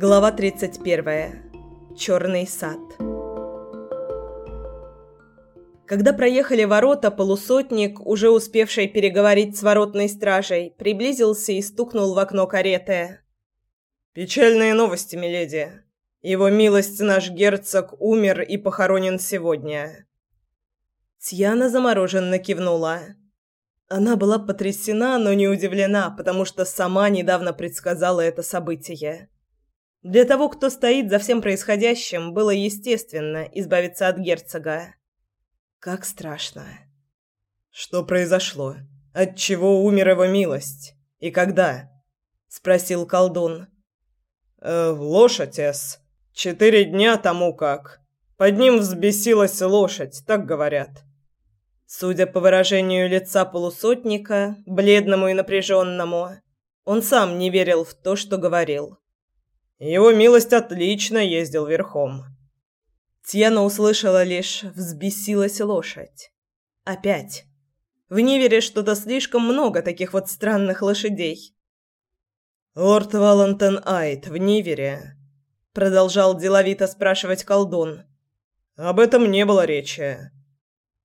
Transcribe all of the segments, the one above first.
Глава 31. Черный сад. Когда проехали ворота, полусотник, уже успевший переговорить с воротной стражей, приблизился и стукнул в окно кареты. «Печальные новости, миледи. Его милость наш герцог умер и похоронен сегодня». Тьяна замороженно кивнула. Она была потрясена, но не удивлена, потому что сама недавно предсказала это событие. Для того, кто стоит за всем происходящим, было естественно избавиться от герцога. Как страшно. Что произошло? От чего умер его милость? И когда? спросил колдун. Э, лошадь, эс. Четыре дня тому как. Под ним взбесилась лошадь, так говорят. Судя по выражению лица полусотника, бледному и напряженному, он сам не верил в то, что говорил. Его милость отлично ездил верхом. Тьяна услышала лишь «взбесилась лошадь». Опять. В Нивере что-то слишком много таких вот странных лошадей. «Лорд Валентон Айт в Нивере», — продолжал деловито спрашивать колдун. «Об этом не было речи.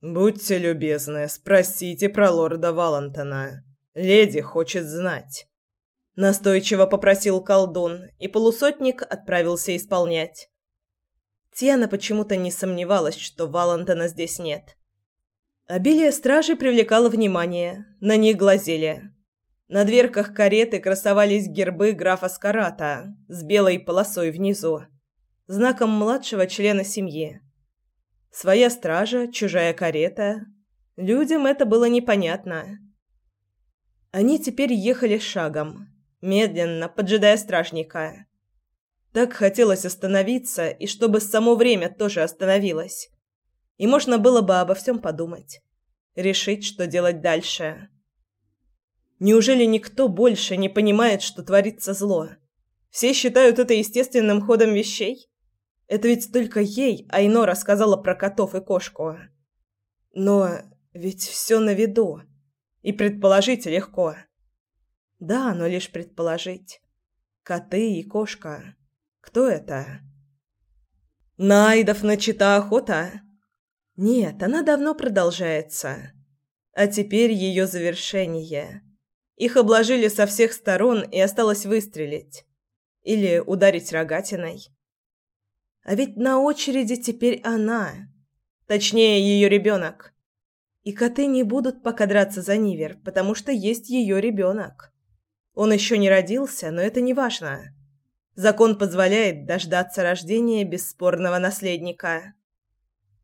«Будьте любезны, спросите про лорда Валантона. Леди хочет знать». Настойчиво попросил колдун, и полусотник отправился исполнять. Тиана почему-то не сомневалась, что Валантона здесь нет. Обилие стражей привлекало внимание, на них глазели. На дверках кареты красовались гербы графа Скарата с белой полосой внизу, знаком младшего члена семьи. Своя стража, чужая карета. Людям это было непонятно. Они теперь ехали шагом, медленно, поджидая стражника. Так хотелось остановиться, и чтобы само время тоже остановилось. И можно было бы обо всем подумать. Решить, что делать дальше. Неужели никто больше не понимает, что творится зло? Все считают это естественным ходом вещей? Это ведь только ей Айно рассказала про котов и кошку. Но ведь все на виду. И предположить легко. Да, но лишь предположить. Коты и кошка. Кто это? Найдов начата охота? Нет, она давно продолжается. А теперь ее завершение. Их обложили со всех сторон и осталось выстрелить. Или ударить рогатиной. А ведь на очереди теперь она. Точнее, ее ребенок. И коты не будут пока драться за Нивер, потому что есть ее ребенок. Он еще не родился, но это не важно. Закон позволяет дождаться рождения бесспорного наследника.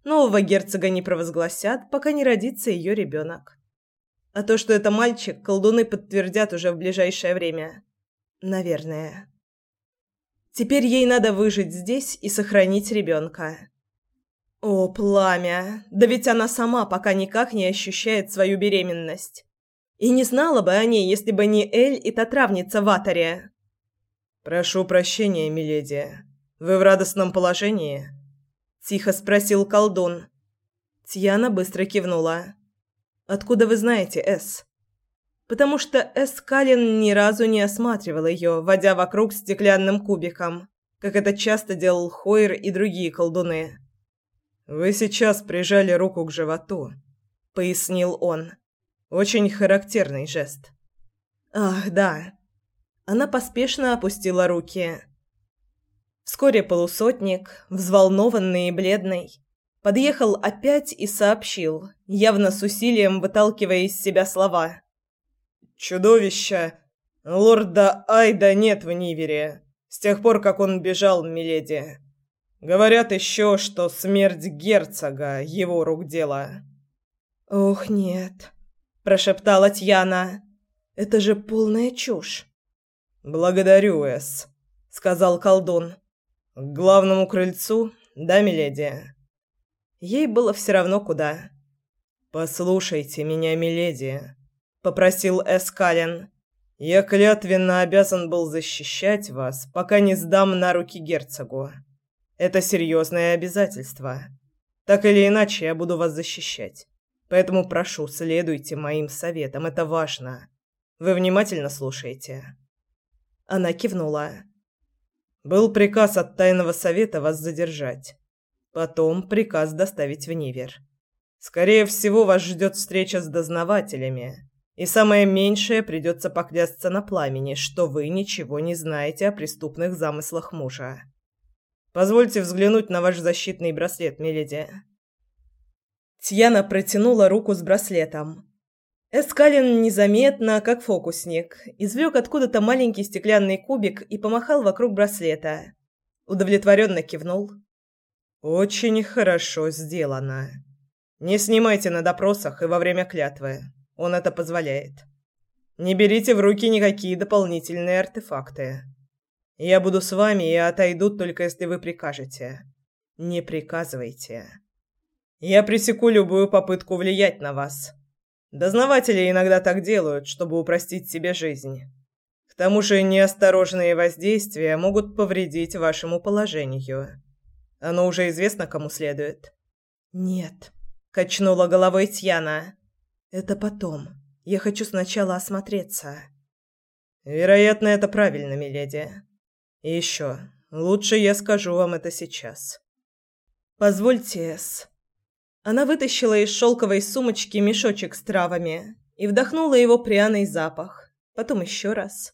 Нового герцога не провозгласят, пока не родится ее ребенок. А то, что это мальчик, колдуны подтвердят уже в ближайшее время. Наверное. Теперь ей надо выжить здесь и сохранить ребенка. О, пламя! Да ведь она сама пока никак не ощущает свою беременность. И не знала бы о ней, если бы не Эль и та травница в Аторе. «Прошу прощения, миледи. Вы в радостном положении?» Тихо спросил колдун. Тьяна быстро кивнула. «Откуда вы знаете, Эс?» потому что Эскалин ни разу не осматривал ее, водя вокруг стеклянным кубиком, как это часто делал Хойер и другие колдуны. «Вы сейчас прижали руку к животу», — пояснил он. «Очень характерный жест». «Ах, да». Она поспешно опустила руки. Вскоре полусотник, взволнованный и бледный, подъехал опять и сообщил, явно с усилием выталкивая из себя слова. Чудовища! Лорда Айда нет в Нивере. С тех пор, как он бежал, миледи. Говорят еще, что смерть герцога — его рук дело. «Ох, нет», — прошептала Тьяна. «Это же полная чушь». «Благодарю, Эс», — сказал колдун. «К главному крыльцу, да, миледи?» Ей было все равно куда. «Послушайте меня, миледи», — попросил Эскалин. «Я клятвенно обязан был защищать вас, пока не сдам на руки герцогу. Это серьезное обязательство. Так или иначе, я буду вас защищать. Поэтому прошу, следуйте моим советам, это важно. Вы внимательно слушаете?» Она кивнула. Был приказ от тайного совета вас задержать. Потом приказ доставить в Нивер. Скорее всего, вас ждет встреча с дознавателями, и самое меньшее придется поклясться на пламени, что вы ничего не знаете о преступных замыслах мужа. Позвольте взглянуть на ваш защитный браслет, миледи. Тьяна протянула руку с браслетом. Эскалин незаметно, как фокусник, извлек откуда-то маленький стеклянный кубик и помахал вокруг браслета. Удовлетворенно кивнул. «Очень хорошо сделано. Не снимайте на допросах и во время клятвы. Он это позволяет. Не берите в руки никакие дополнительные артефакты. Я буду с вами и отойду только если вы прикажете. Не приказывайте. Я пресеку любую попытку влиять на вас. Дознаватели иногда так делают, чтобы упростить себе жизнь. К тому же неосторожные воздействия могут повредить вашему положению. Оно уже известно, кому следует. Нет, качнула головой Тьяна. Это потом. Я хочу сначала осмотреться. Вероятно, это правильно, миледи. И еще, лучше я скажу вам это сейчас. Позвольте, С. Она вытащила из шелковой сумочки мешочек с травами и вдохнула его пряный запах. Потом еще раз.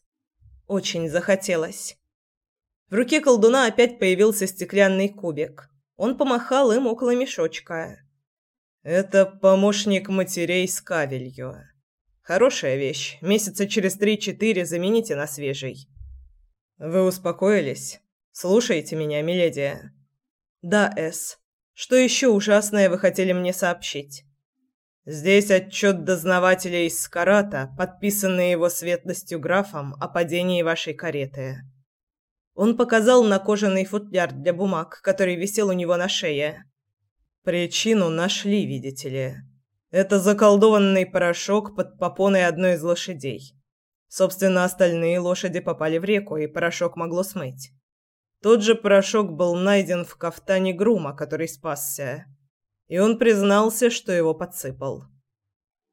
Очень захотелось. В руке колдуна опять появился стеклянный кубик. Он помахал им около мешочка. «Это помощник матерей с кавелью. Хорошая вещь. Месяца через три-четыре замените на свежий. «Вы успокоились? Слушаете меня, миледи?» «Да, С. Что еще ужасное вы хотели мне сообщить?» «Здесь отчет дознавателя из Скарата, подписанный его светлостью графом о падении вашей кареты». Он показал на кожаный футляр для бумаг, который висел у него на шее. «Причину нашли, видите ли. Это заколдованный порошок под попоной одной из лошадей. Собственно, остальные лошади попали в реку, и порошок могло смыть. Тот же порошок был найден в кафтане грума, который спасся. И он признался, что его подсыпал.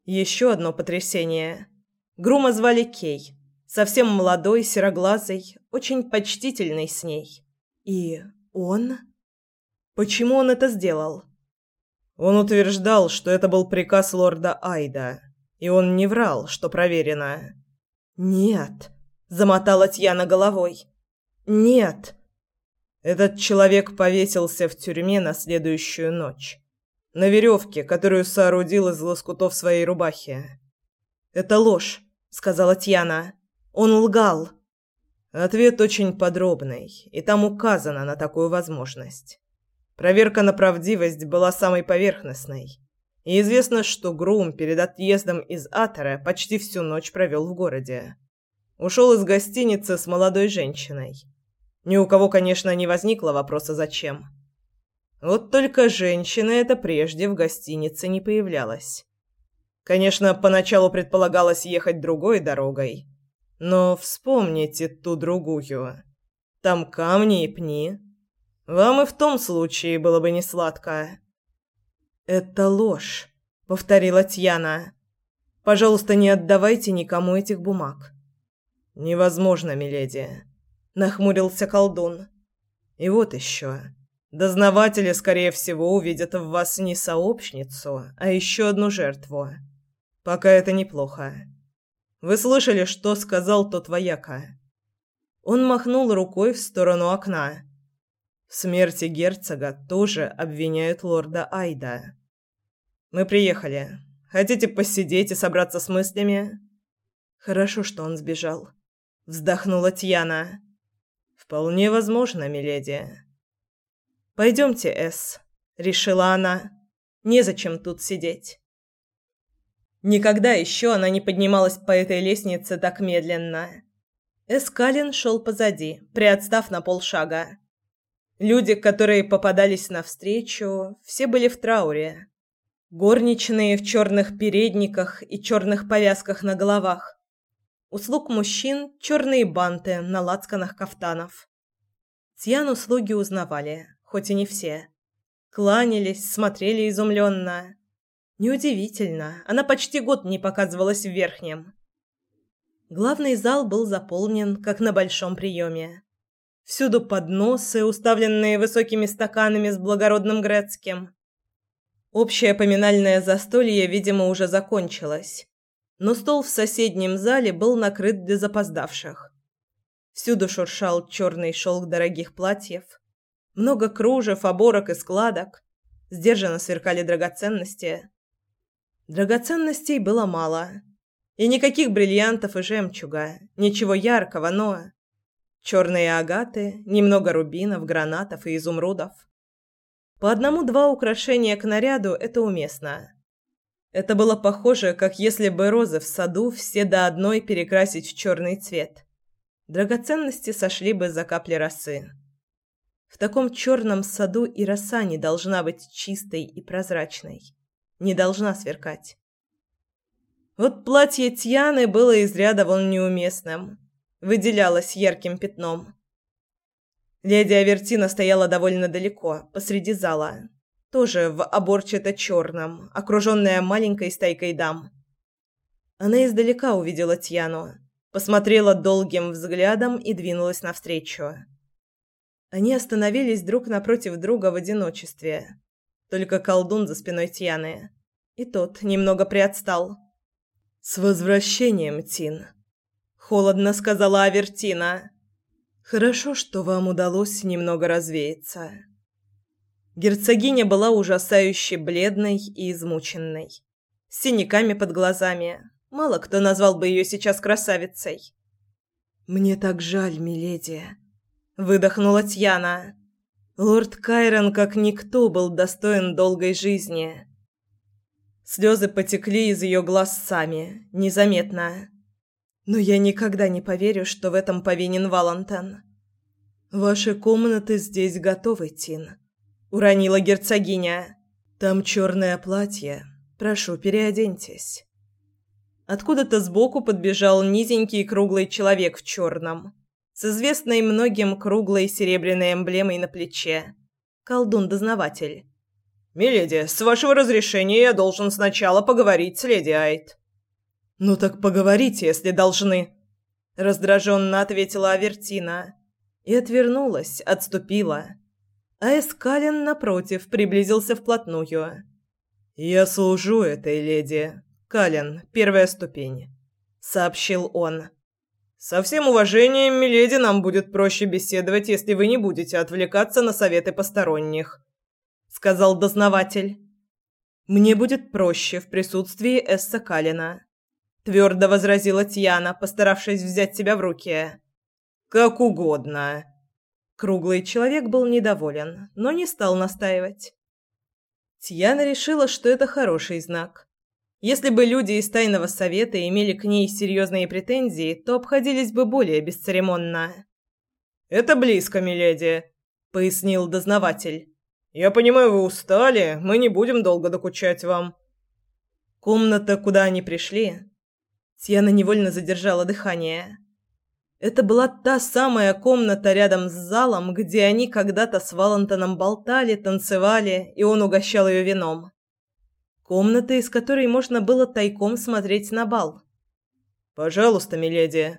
Еще одно потрясение. Грума звали Кей. Совсем молодой, сероглазый, очень почтительный с ней. И он... Почему он это сделал? Он утверждал, что это был приказ лорда Айда. И он не врал, что проверено. «Нет», — замотала Тьяна головой. «Нет». Этот человек повесился в тюрьме на следующую ночь. На веревке, которую соорудил из лоскутов своей рубахи. «Это ложь», — сказала Тьяна. «Он лгал». Ответ очень подробный, и там указано на такую возможность. Проверка на правдивость была самой поверхностной. И известно, что Грум перед отъездом из Атора почти всю ночь провел в городе. Ушел из гостиницы с молодой женщиной. Ни у кого, конечно, не возникло вопроса «зачем?». Вот только женщина эта прежде в гостинице не появлялась. Конечно, поначалу предполагалось ехать другой дорогой. Но вспомните ту другую. Там камни и пни. Вам и в том случае было бы не сладко. «Это ложь», — повторила Тьяна. «Пожалуйста, не отдавайте никому этих бумаг». «Невозможно, миледи», — нахмурился колдун. «И вот еще. Дознаватели, скорее всего, увидят в вас не сообщницу, а еще одну жертву. Пока это неплохо. Вы слышали, что сказал тот вояка?» Он махнул рукой в сторону окна. В смерти герцога тоже обвиняют лорда Айда. Мы приехали. Хотите посидеть и собраться с мыслями? Хорошо, что он сбежал. Вздохнула Тьяна. Вполне возможно, миледи. Пойдемте, Эс, решила она. Незачем тут сидеть. Никогда еще она не поднималась по этой лестнице так медленно. Эскалин шел позади, приотстав на полшага. Люди, которые попадались навстречу, все были в трауре. Горничные в черных передниках и черных повязках на головах. У слуг мужчин черные банты на лацканах кафтанов. Тьяну слуги узнавали, хоть и не все. Кланялись, смотрели изумленно. Неудивительно, она почти год не показывалась в верхнем. Главный зал был заполнен, как на большом приеме. Всюду подносы, уставленные высокими стаканами с благородным грецким. Общее поминальное застолье, видимо, уже закончилось, но стол в соседнем зале был накрыт для запоздавших. Всюду шуршал черный шелк дорогих платьев, много кружев, оборок и складок, сдержанно сверкали драгоценности. Драгоценностей было мало, и никаких бриллиантов и жемчуга, ничего яркого, но черные агаты, немного рубинов, гранатов и изумрудов. По одному-два украшения к наряду это уместно. Это было похоже, как если бы розы в саду все до одной перекрасить в черный цвет. Драгоценности сошли бы за капли росы. В таком черном саду и роса не должна быть чистой и прозрачной. Не должна сверкать. Вот платье Тьяны было из ряда вон неуместным. Выделялось ярким пятном. Леди Авертина стояла довольно далеко, посреди зала. Тоже в оборчато-черном, окруженная маленькой стайкой дам. Она издалека увидела Тьяну, посмотрела долгим взглядом и двинулась навстречу. Они остановились друг напротив друга в одиночестве. Только колдун за спиной Тьяны. И тот немного приотстал. «С возвращением, Тин!» — холодно сказала Авертина. Хорошо, что вам удалось немного развеяться. Герцогиня была ужасающе бледной и измученной, с синяками под глазами. Мало кто назвал бы ее сейчас красавицей. Мне так жаль, миледи, выдохнула Тьяна. Лорд Кайрон, как никто, был достоин долгой жизни. Слезы потекли из ее глаз сами, незаметно. Но я никогда не поверю, что в этом повинен Валентин. Ваши комнаты здесь готовы, Тин, уронила герцогиня. Там черное платье. Прошу, переоденьтесь. Откуда-то сбоку подбежал низенький круглый человек в черном, с известной многим круглой серебряной эмблемой на плече. Колдун-дознаватель. «Миледи, с вашего разрешения я должен сначала поговорить с леди Айт». «Ну так поговорите, если должны», — раздраженно ответила Авертина. И отвернулась, отступила. А Эскалин, напротив, приблизился вплотную. «Я служу этой леди. Калин, первая ступень», — сообщил он. «Со всем уважением, миледи, нам будет проще беседовать, если вы не будете отвлекаться на советы посторонних», — сказал дознаватель. «Мне будет проще в присутствии Эсса Калина», твердо возразила Тьяна, постаравшись взять себя в руки. Как угодно. Круглый человек был недоволен, но не стал настаивать. Тьяна решила, что это хороший знак. Если бы люди из тайного совета имели к ней серьезные претензии, то обходились бы более бесцеремонно. Это близко, миледи, пояснил дознаватель. Я понимаю, вы устали, мы не будем долго докучать вам. Комната, куда они пришли, Тьяна невольно задержала дыхание. Это была та самая комната рядом с залом, где они когда-то с Валентоном болтали, танцевали, и он угощал ее вином. Комната, из которой можно было тайком смотреть на бал. «Пожалуйста, миледи».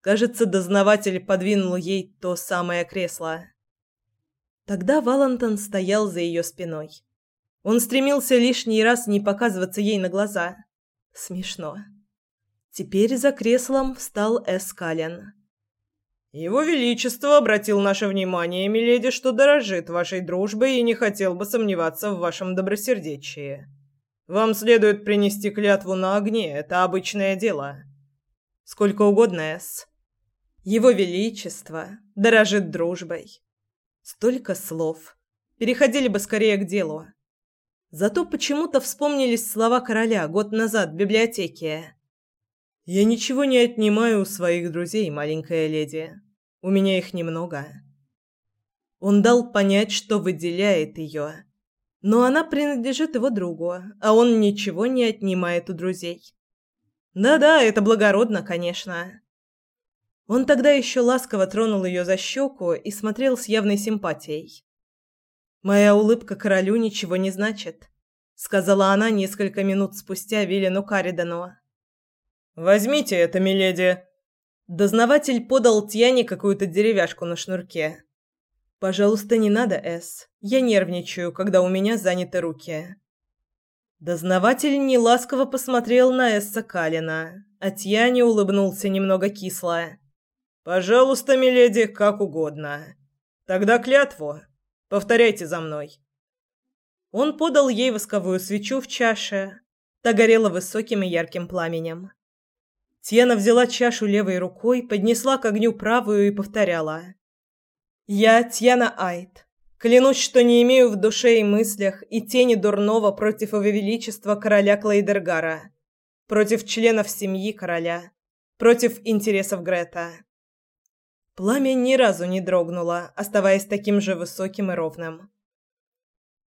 Кажется, дознаватель подвинул ей то самое кресло. Тогда Валентон стоял за ее спиной. Он стремился лишний раз не показываться ей на глаза. Смешно. Теперь за креслом встал Эскален. «Его Величество обратил наше внимание, миледи, что дорожит вашей дружбой и не хотел бы сомневаться в вашем добросердечии. Вам следует принести клятву на огне, это обычное дело». «Сколько угодно, Эс. Его Величество дорожит дружбой». Столько слов. Переходили бы скорее к делу. Зато почему-то вспомнились слова короля год назад в библиотеке. Я ничего не отнимаю у своих друзей, маленькая леди. У меня их немного. Он дал понять, что выделяет ее, но она принадлежит его другу, а он ничего не отнимает у друзей. Да-да, это благородно, конечно. Он тогда еще ласково тронул ее за щеку и смотрел с явной симпатией. Моя улыбка королю ничего не значит, сказала она несколько минут спустя Вилену Каридану. «Возьмите это, миледи!» Дознаватель подал Тьяне какую-то деревяшку на шнурке. «Пожалуйста, не надо, Эс. Я нервничаю, когда у меня заняты руки». Дознаватель неласково посмотрел на Эсса Калина, а Тьяне улыбнулся немного кисло. «Пожалуйста, миледи, как угодно. Тогда клятву. Повторяйте за мной». Он подал ей восковую свечу в чаше. Та горела высоким и ярким пламенем. Тьяна взяла чашу левой рукой, поднесла к огню правую и повторяла. «Я Тьяна Айт. Клянусь, что не имею в душе и мыслях и тени дурного против его величества короля Клейдергара, против членов семьи короля, против интересов Грета». Пламя ни разу не дрогнуло, оставаясь таким же высоким и ровным.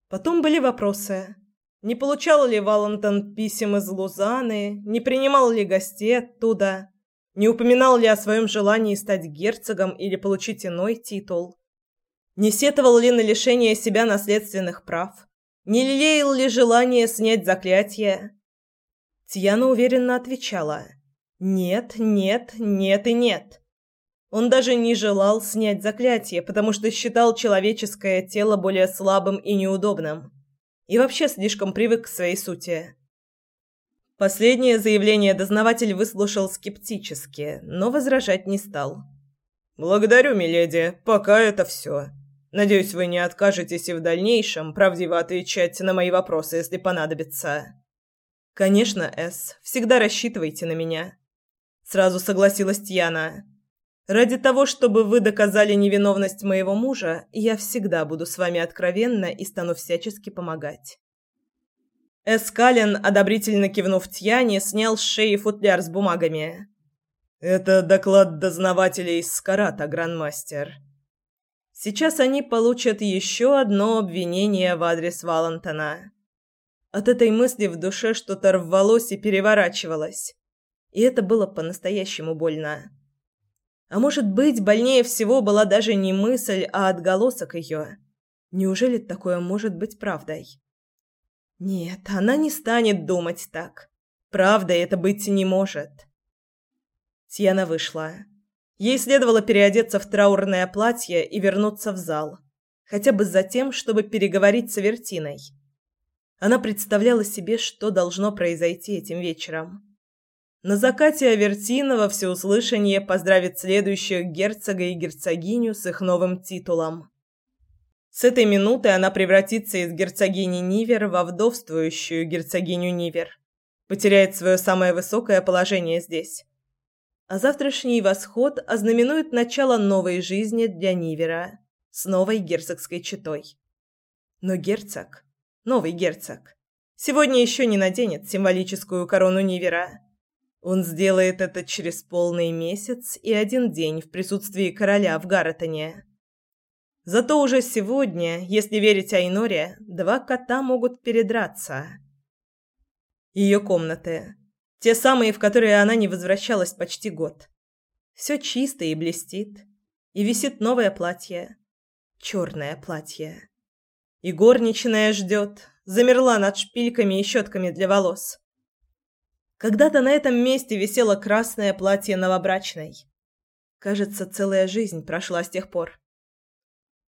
Потом были вопросы. Не получал ли Валентон писем из Лузаны, не принимал ли гостей оттуда, не упоминал ли о своем желании стать герцогом или получить иной титул, не сетовал ли на лишение себя наследственных прав, не лелеял ли желание снять заклятие. Тьяна уверенно отвечала «Нет, нет, нет и нет». Он даже не желал снять заклятие, потому что считал человеческое тело более слабым и неудобным и вообще слишком привык к своей сути. Последнее заявление дознаватель выслушал скептически, но возражать не стал. «Благодарю, миледи, пока это все. Надеюсь, вы не откажетесь и в дальнейшем правдиво отвечать на мои вопросы, если понадобится». «Конечно, Эс, всегда рассчитывайте на меня», — сразу согласилась Тьяна. Ради того, чтобы вы доказали невиновность моего мужа, я всегда буду с вами откровенна и стану всячески помогать. Эскален, одобрительно кивнув Тьяне, снял с шеи футляр с бумагами. «Это доклад дознавателей из Скарата, грандмастер. Сейчас они получат еще одно обвинение в адрес Валентона». От этой мысли в душе что-то рвалось и переворачивалось. И это было по-настоящему больно. А может быть, больнее всего была даже не мысль, а отголосок ее. Неужели такое может быть правдой? Нет, она не станет думать так. Правдой это быть не может. Тьяна вышла. Ей следовало переодеться в траурное платье и вернуться в зал. Хотя бы за тем, чтобы переговорить с Авертиной. Она представляла себе, что должно произойти этим вечером. На закате Авертина во всеуслышание поздравит следующих герцога и герцогиню с их новым титулом. С этой минуты она превратится из герцогини Нивер во вдовствующую герцогиню Нивер. Потеряет свое самое высокое положение здесь. А завтрашний восход ознаменует начало новой жизни для Нивера с новой герцогской четой. Но герцог, новый герцог, сегодня еще не наденет символическую корону Нивера – он сделает это через полный месяц и один день в присутствии короля в Гарретоне. Зато уже сегодня, если верить Айноре, два кота могут передраться. Ее комнаты. Те самые, в которые она не возвращалась почти год. Все чисто и блестит. И висит новое платье. Черное платье. И горничная ждет. Замерла над шпильками и щетками для волос. Когда-то на этом месте висело красное платье новобрачной. Кажется, целая жизнь прошла с тех пор.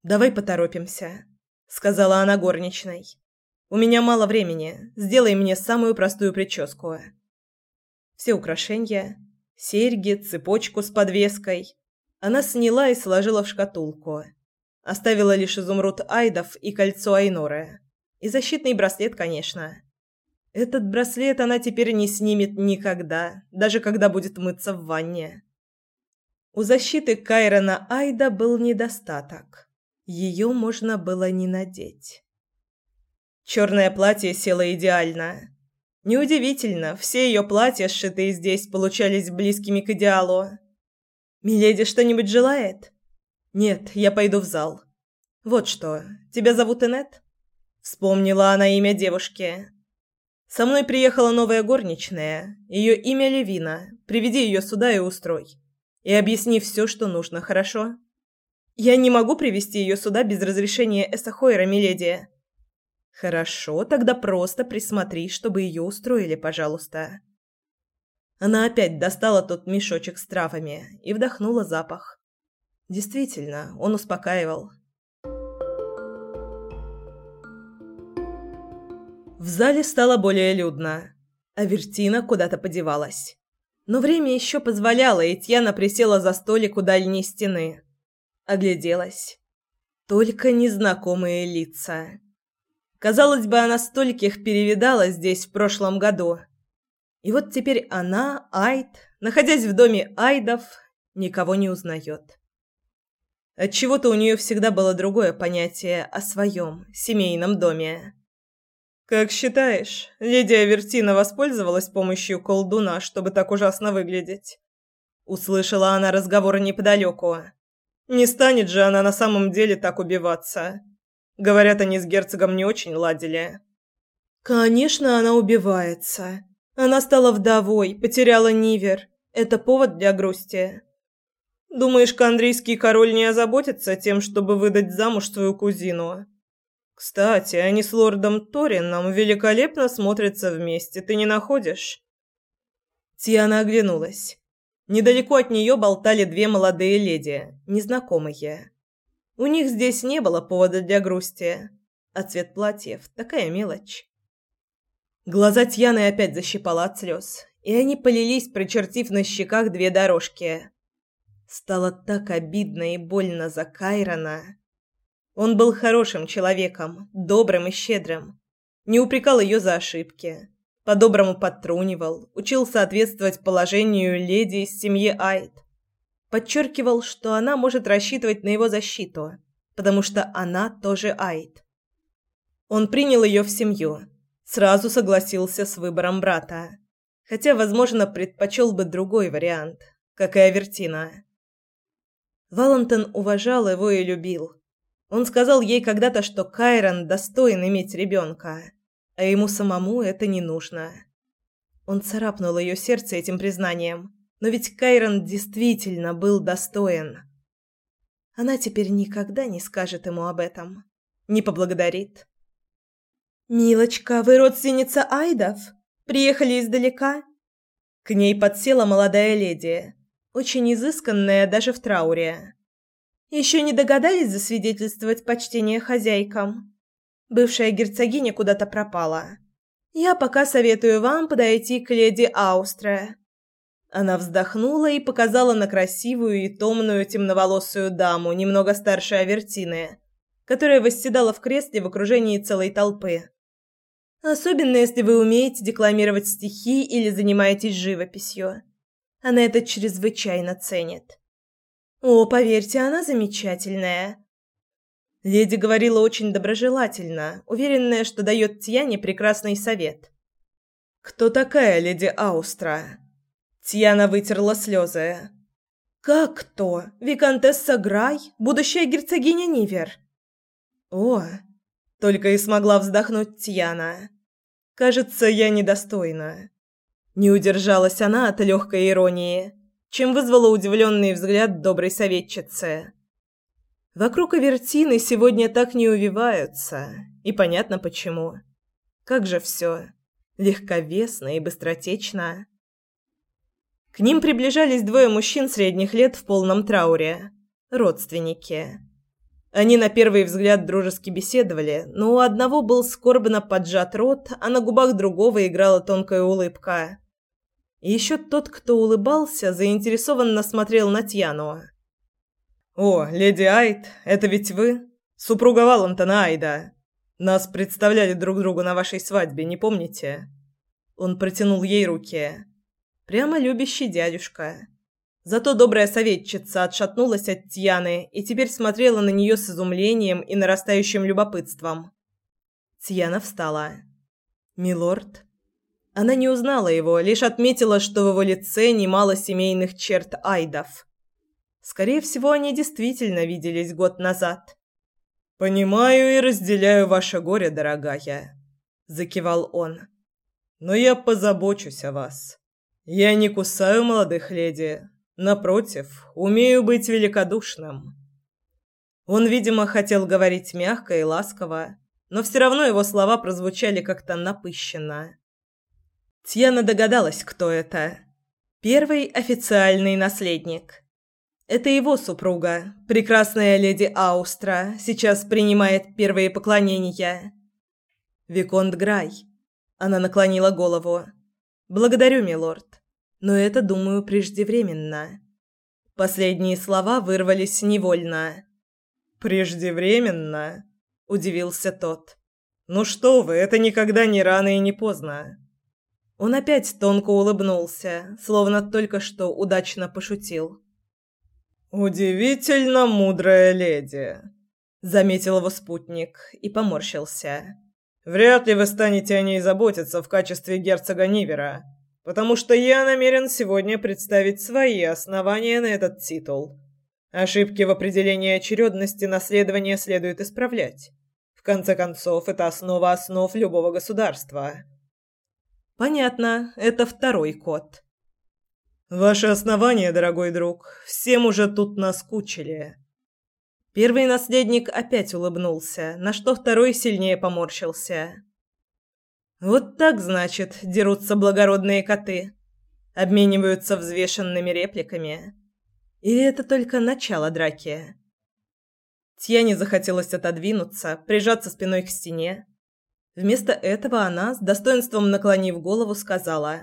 «Давай поторопимся», — сказала она горничной. «У меня мало времени. Сделай мне самую простую прическу». Все украшения, серьги, цепочку с подвеской она сняла и сложила в шкатулку. Оставила лишь изумруд Айдов и кольцо Айноры. И защитный браслет, конечно. Этот браслет она теперь не снимет никогда, даже когда будет мыться в ванне. У защиты Кайрона Айда был недостаток. Ее можно было не надеть. Черное платье село идеально. Неудивительно, все ее платья, сшитые здесь, получались близкими к идеалу. «Миледи что-нибудь желает?» «Нет, я пойду в зал». «Вот что, тебя зовут Энет?» Вспомнила она имя девушки. Со мной приехала новая горничная. Ее имя Левина. Приведи ее сюда и устрой. И объясни все, что нужно, хорошо? Я не могу привести ее сюда без разрешения Эсахойра, миледи. Хорошо, тогда просто присмотри, чтобы ее устроили, пожалуйста. Она опять достала тот мешочек с травами и вдохнула запах. Действительно, он успокаивал. В зале стало более людно, а Вертина куда-то подевалась. Но время еще позволяло, и Тьяна присела за столик у дальней стены. Огляделась. Только незнакомые лица. Казалось бы, она стольких перевидала здесь в прошлом году. И вот теперь она, Айд, находясь в доме Айдов, никого не узнает. Отчего-то у нее всегда было другое понятие о своем семейном доме. «Как считаешь, леди Авертина воспользовалась помощью колдуна, чтобы так ужасно выглядеть?» Услышала она разговор неподалеку. Не станет же она на самом деле так убиваться. Говорят, они с герцогом не очень ладили. Конечно, она убивается. Она стала вдовой, потеряла Нивер. Это повод для грусти. Думаешь, кандрийский король не озаботится тем, чтобы выдать замуж свою кузину? Кстати, они с лордом Торином великолепно смотрятся вместе, ты не находишь? Тиана оглянулась. Недалеко от нее болтали две молодые леди, незнакомые. У них здесь не было повода для грусти, а цвет платьев – такая мелочь. Глаза Тьяны опять защипало от слез, и они полились, прочертив на щеках две дорожки. Стало так обидно и больно за Кайрона. Он был хорошим человеком, добрым и щедрым. Не упрекал ее за ошибки по-доброму подтрунивал, учил соответствовать положению леди из семьи Айд. Подчеркивал, что она может рассчитывать на его защиту, потому что она тоже Айд. Он принял ее в семью, сразу согласился с выбором брата, хотя, возможно, предпочел бы другой вариант, как и Авертина. Валентин уважал его и любил. Он сказал ей когда-то, что Кайрон достоин иметь ребенка а ему самому это не нужно. Он царапнул ее сердце этим признанием, но ведь Кайрон действительно был достоин. Она теперь никогда не скажет ему об этом, не поблагодарит. «Милочка, вы родственница Айдов? Приехали издалека?» К ней подсела молодая леди, очень изысканная даже в трауре. «Еще не догадались засвидетельствовать почтение хозяйкам?» Бывшая герцогиня куда-то пропала. Я пока советую вам подойти к леди Аустре. Она вздохнула и показала на красивую и томную темноволосую даму, немного старше Авертины, которая восседала в кресле в окружении целой толпы. Особенно, если вы умеете декламировать стихи или занимаетесь живописью. Она это чрезвычайно ценит. О, поверьте, она замечательная. Леди говорила очень доброжелательно, уверенная, что дает Тьяне прекрасный совет. «Кто такая леди Аустра?» Тьяна вытерла слезы. «Как кто? Викантесса Грай? Будущая герцогиня Нивер?» «О!» — только и смогла вздохнуть Тьяна. «Кажется, я недостойна». Не удержалась она от легкой иронии, чем вызвала удивленный взгляд доброй советчицы. Вокруг Авертины сегодня так не увиваются, и понятно почему. Как же все легковесно и быстротечно. К ним приближались двое мужчин средних лет в полном трауре, родственники. Они на первый взгляд дружески беседовали, но у одного был скорбно поджат рот, а на губах другого играла тонкая улыбка. Еще тот, кто улыбался, заинтересованно смотрел на Тьяну. «О, леди Айд, это ведь вы? Супруга Валентона Айда. Нас представляли друг другу на вашей свадьбе, не помните?» Он протянул ей руки. Прямо любящий дядюшка. Зато добрая советчица отшатнулась от Тьяны и теперь смотрела на нее с изумлением и нарастающим любопытством. Тьяна встала. «Милорд?» Она не узнала его, лишь отметила, что в его лице немало семейных черт айдов. Скорее всего, они действительно виделись год назад. «Понимаю и разделяю ваше горе, дорогая», — закивал он. «Но я позабочусь о вас. Я не кусаю молодых леди. Напротив, умею быть великодушным». Он, видимо, хотел говорить мягко и ласково, но все равно его слова прозвучали как-то напыщенно. Тьяна догадалась, кто это. Первый официальный наследник. Это его супруга, прекрасная леди Аустра, сейчас принимает первые поклонения. Виконт Грай. Она наклонила голову. Благодарю, милорд, но это, думаю, преждевременно. Последние слова вырвались невольно. Преждевременно, удивился тот. Ну что вы, это никогда не рано и не поздно. Он опять тонко улыбнулся, словно только что удачно пошутил. «Удивительно мудрая леди», — заметил его спутник и поморщился. «Вряд ли вы станете о ней заботиться в качестве герцога Нивера, потому что я намерен сегодня представить свои основания на этот титул. Ошибки в определении очередности наследования следует исправлять. В конце концов, это основа основ любого государства». «Понятно, это второй код». Ваши основания, дорогой друг, всем уже тут наскучили. Первый наследник опять улыбнулся, на что второй сильнее поморщился. Вот так, значит, дерутся благородные коты, обмениваются взвешенными репликами. Или это только начало драки? Тьяне захотелось отодвинуться, прижаться спиной к стене. Вместо этого она, с достоинством наклонив голову, сказала: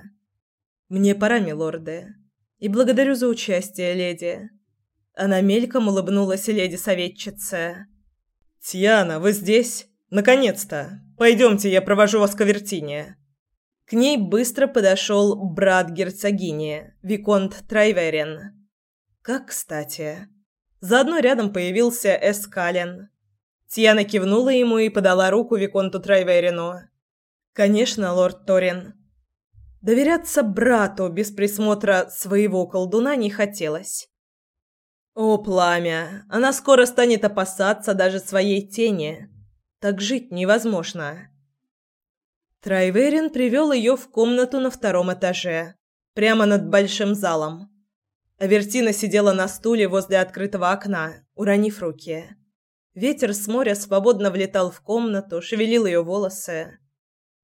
«Мне пора, милорды. И благодарю за участие, леди». Она мельком улыбнулась леди-советчице. «Тьяна, вы здесь? Наконец-то! Пойдемте, я провожу вас к Авертине». К ней быстро подошел брат герцогини, Виконт Трайверен. Как кстати. Заодно рядом появился Эскален. Тьяна кивнула ему и подала руку Виконту Трайверину. «Конечно, лорд Торин. Доверяться брату без присмотра своего колдуна не хотелось. О, пламя! Она скоро станет опасаться даже своей тени. Так жить невозможно. Трайверин привел ее в комнату на втором этаже, прямо над большим залом. Авертина сидела на стуле возле открытого окна, уронив руки. Ветер с моря свободно влетал в комнату, шевелил ее волосы.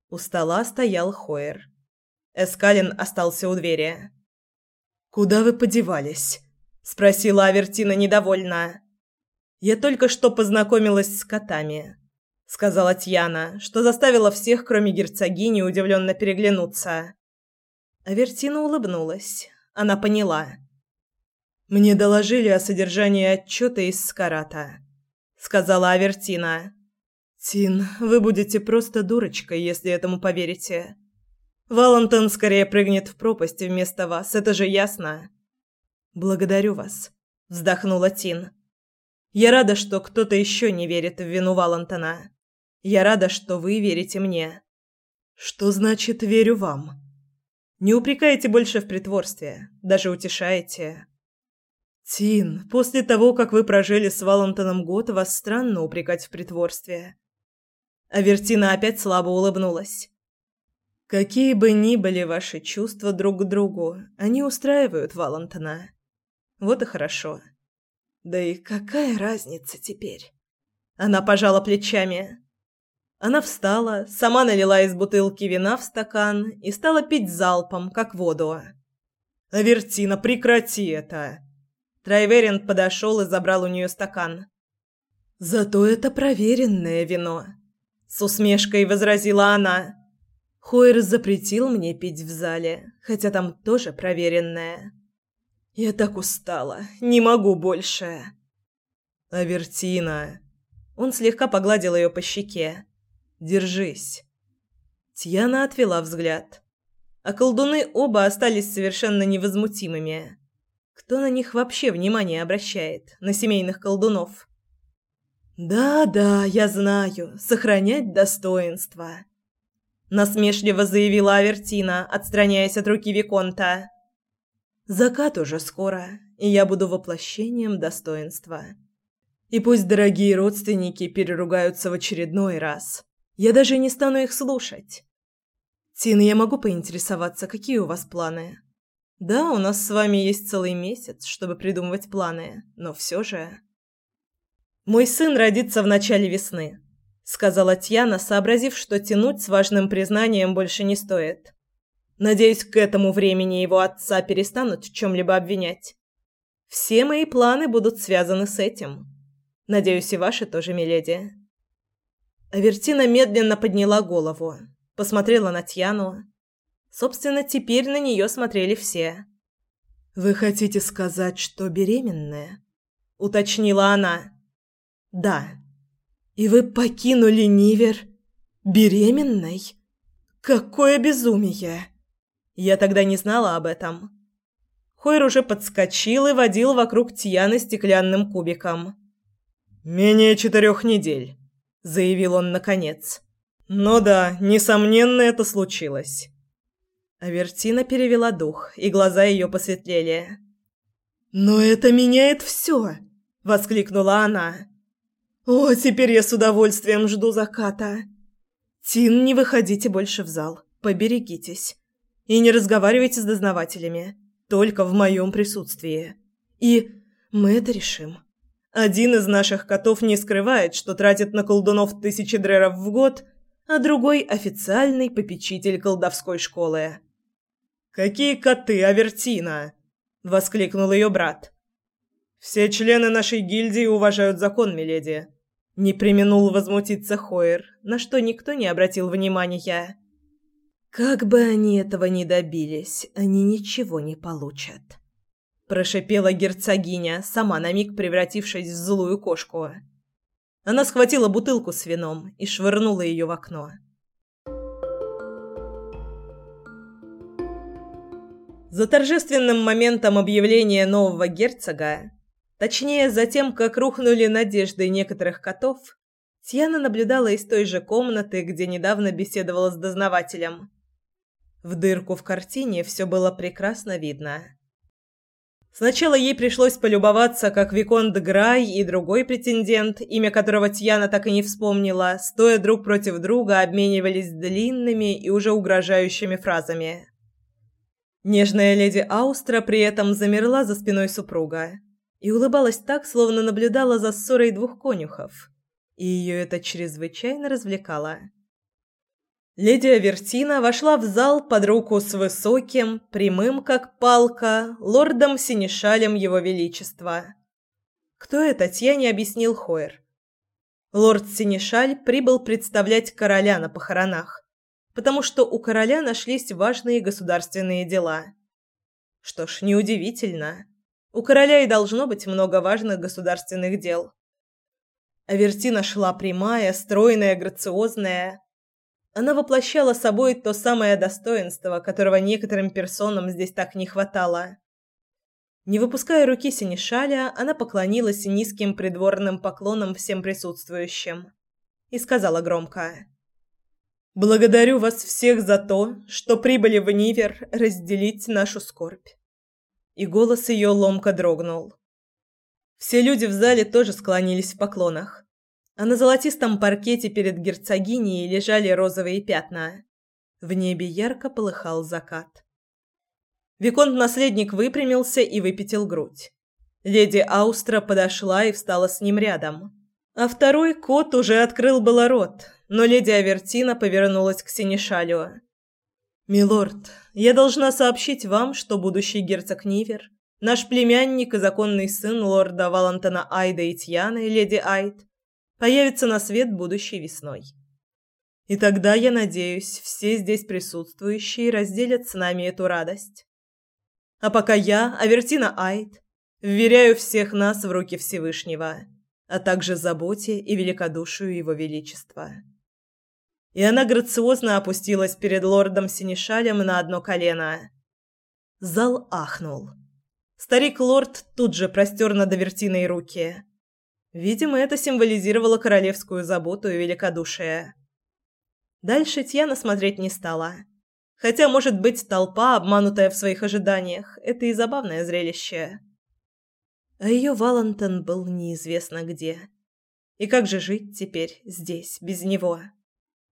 У стола стоял Хоер. Эскалин остался у двери. «Куда вы подевались?» – спросила Авертина недовольно. «Я только что познакомилась с котами», – сказала Тьяна, что заставила всех, кроме герцогини, удивленно переглянуться. Авертина улыбнулась. Она поняла. «Мне доложили о содержании отчета из Скарата», — сказала Авертина. «Тин, вы будете просто дурочкой, если этому поверите. Валентон скорее прыгнет в пропасть вместо вас, это же ясно. Благодарю вас, вздохнула Тин. Я рада, что кто-то еще не верит в вину Валентона. Я рада, что вы верите мне. Что значит верю вам? Не упрекайте больше в притворстве, даже утешаете. Тин, после того, как вы прожили с Валентоном год, вас странно упрекать в притворстве. Авертина опять слабо улыбнулась. Какие бы ни были ваши чувства друг к другу, они устраивают Валентона. Вот и хорошо. Да и какая разница теперь? Она пожала плечами. Она встала, сама налила из бутылки вина в стакан и стала пить залпом, как воду. «Авертина, прекрати это!» Трайверин подошел и забрал у нее стакан. «Зато это проверенное вино», — с усмешкой возразила она. Хойер запретил мне пить в зале, хотя там тоже проверенное. Я так устала, не могу больше. Авертина. Он слегка погладил ее по щеке. Держись. Тьяна отвела взгляд. А колдуны оба остались совершенно невозмутимыми. Кто на них вообще внимание обращает, на семейных колдунов? Да-да, я знаю, сохранять достоинство насмешливо заявила Авертина, отстраняясь от руки виконта. Закат уже скоро, и я буду воплощением достоинства. И пусть дорогие родственники переругаются в очередной раз, я даже не стану их слушать. Тина, я могу поинтересоваться, какие у вас планы? Да, у нас с вами есть целый месяц, чтобы придумывать планы, но все же... Мой сын родится в начале весны, сказала Тьяна, сообразив, что тянуть с важным признанием больше не стоит. Надеюсь, к этому времени его отца перестанут в чем-либо обвинять. Все мои планы будут связаны с этим. Надеюсь, и ваши тоже, миледи». Авертина медленно подняла голову, посмотрела на Тьяну. Собственно, теперь на нее смотрели все. «Вы хотите сказать, что беременная?» — уточнила она. «Да». «И вы покинули Нивер беременной? Какое безумие!» Я тогда не знала об этом. Хойр уже подскочил и водил вокруг Тьяны стеклянным кубиком. «Менее четырех недель», — заявил он наконец. «Ну да, несомненно, это случилось». Авертина перевела дух, и глаза ее посветлели. «Но это меняет все!» — воскликнула она. «О, теперь я с удовольствием жду заката!» «Тин, не выходите больше в зал. Поберегитесь. И не разговаривайте с дознавателями. Только в моем присутствии. И мы это решим». Один из наших котов не скрывает, что тратит на колдунов тысячи дреров в год, а другой – официальный попечитель колдовской школы. «Какие коты, Авертина!» – воскликнул ее брат. «Все члены нашей гильдии уважают закон, миледи». Не применул возмутиться Хойер, на что никто не обратил внимания. «Как бы они этого не добились, они ничего не получат» прошипела герцогиня, сама на миг превратившись в злую кошку. Она схватила бутылку с вином и швырнула ее в окно. За торжественным моментом объявления нового герцога, точнее, за тем, как рухнули надежды некоторых котов, Тьяна наблюдала из той же комнаты, где недавно беседовала с дознавателем. В дырку в картине все было прекрасно видно. Сначала ей пришлось полюбоваться, как Виконт Грай и другой претендент, имя которого Тьяна так и не вспомнила, стоя друг против друга, обменивались длинными и уже угрожающими фразами. Нежная леди Аустра при этом замерла за спиной супруга и улыбалась так, словно наблюдала за ссорой двух конюхов. И ее это чрезвычайно развлекало. Леди Авертина вошла в зал под руку с высоким, прямым как палка, лордом Синишалем его величества. Кто это, Тьяне объяснил Хойер. Лорд Синишаль прибыл представлять короля на похоронах, потому что у короля нашлись важные государственные дела. Что ж, неудивительно. У короля и должно быть много важных государственных дел. Авертина шла прямая, стройная, грациозная, она воплощала собой то самое достоинство, которого некоторым персонам здесь так не хватало. Не выпуская руки Синишаля, она поклонилась низким придворным поклоном всем присутствующим и сказала громко: "Благодарю вас всех за то, что прибыли в Нивер разделить нашу скорбь". И голос ее ломко дрогнул. Все люди в зале тоже склонились в поклонах а на золотистом паркете перед герцогиней лежали розовые пятна. В небе ярко полыхал закат. Виконт-наследник выпрямился и выпятил грудь. Леди Аустра подошла и встала с ним рядом. А второй кот уже открыл было рот, но леди Авертина повернулась к Синишалю. «Милорд, я должна сообщить вам, что будущий герцог Нивер, наш племянник и законный сын лорда Валантона Айда и Тьяны, леди Айд, появится на свет будущей весной. И тогда, я надеюсь, все здесь присутствующие разделят с нами эту радость. А пока я, Авертина Айт, вверяю всех нас в руки Всевышнего, а также заботе и великодушию Его Величества. И она грациозно опустилась перед лордом Синишалем на одно колено. Зал ахнул. Старик-лорд тут же простер над Авертиной руки – Видимо, это символизировало королевскую заботу и великодушие. Дальше Тьяна смотреть не стала. Хотя, может быть, толпа, обманутая в своих ожиданиях, это и забавное зрелище. А ее Валентон был неизвестно где. И как же жить теперь здесь, без него?»